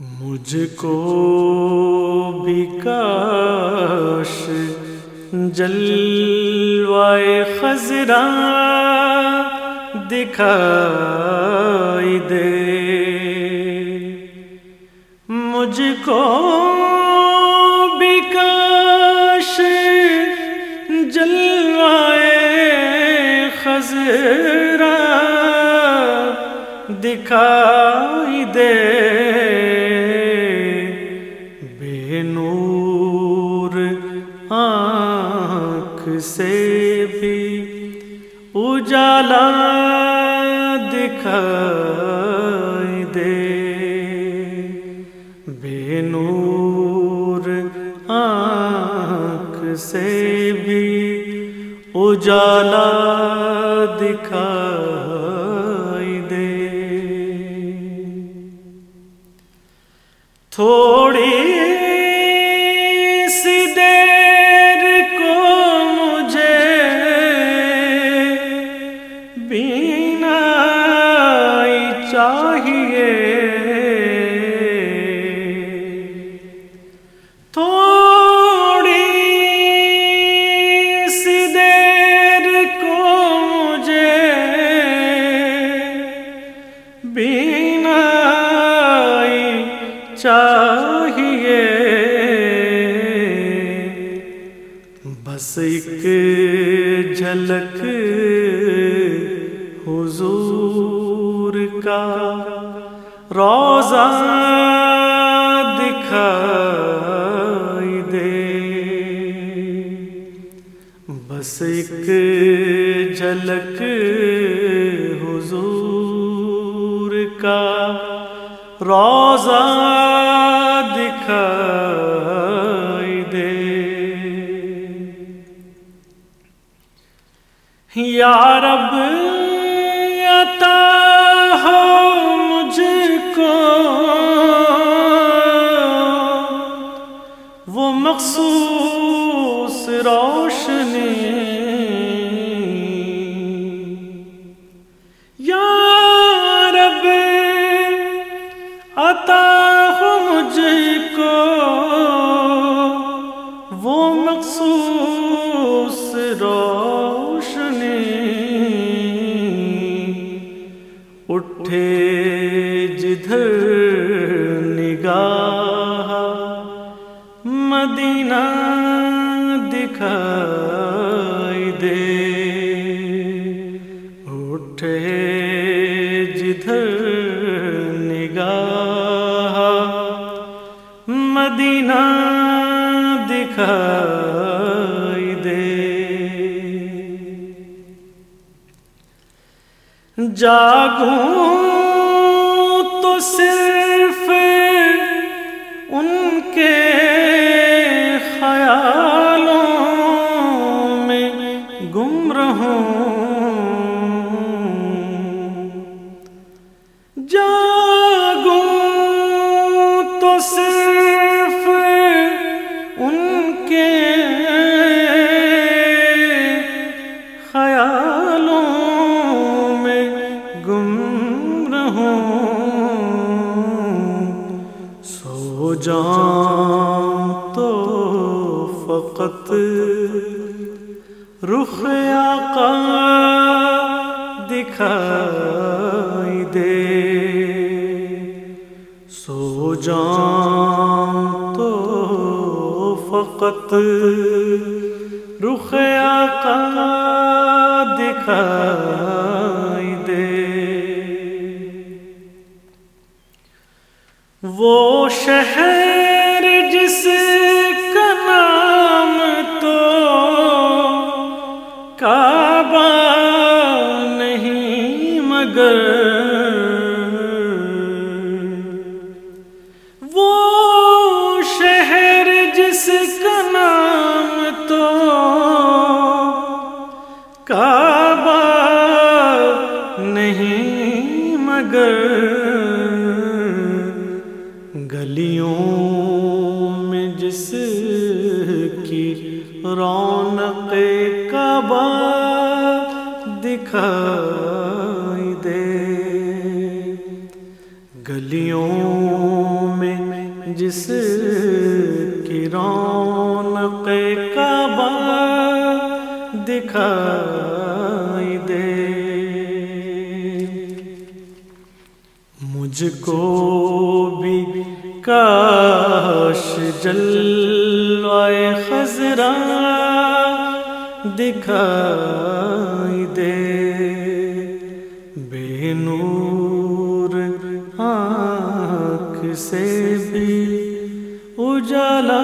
مجھ کو بھی کاش جلوائے خزرا دکھائی دے۔ مجھ کو بھی کاش جلوائے خزرا دکھائی دے۔ سے بھی اجالا دکھائی دے۔ بے نور آنکھ سے بھی اجالا دکھائی دے۔ تھوڑی چاہیے۔ بس ایک جھلک حضور کا روزہ دکھائی دے۔ بس ایک جھلک حضور کا روزہ دکھائی دے۔ یا رب عطا ہو مجھ کو وہ مخصوص روشنی عطا ہو مجھ کو۔ وہ مخصوص روشنی۔ اٹھے جدھر نگاہ۔ مدینہ دکھائی دے۔ مدینہ دکھائی دے۔ جاگوں تو صرف ان کے خیالوں میں گم رہوں۔ جان تو فقط رخ آقا دکھائی دے۔ سو جان تو فقط رخ آقا دکھائی وہ شہر جس کا نام تو کعبہ نہیں، مگر وہ شہر جس کا نام تو کعبہ نہیں، مگر کی رونق کعبہ دکھائی دے۔ گلیوں میں جس کی رونق کعبہ دکھائی دے۔ مجھ کو بھی کاش جلوائے خزرا دکھائی دے۔ بے نور آنکھ سے بھی اجالا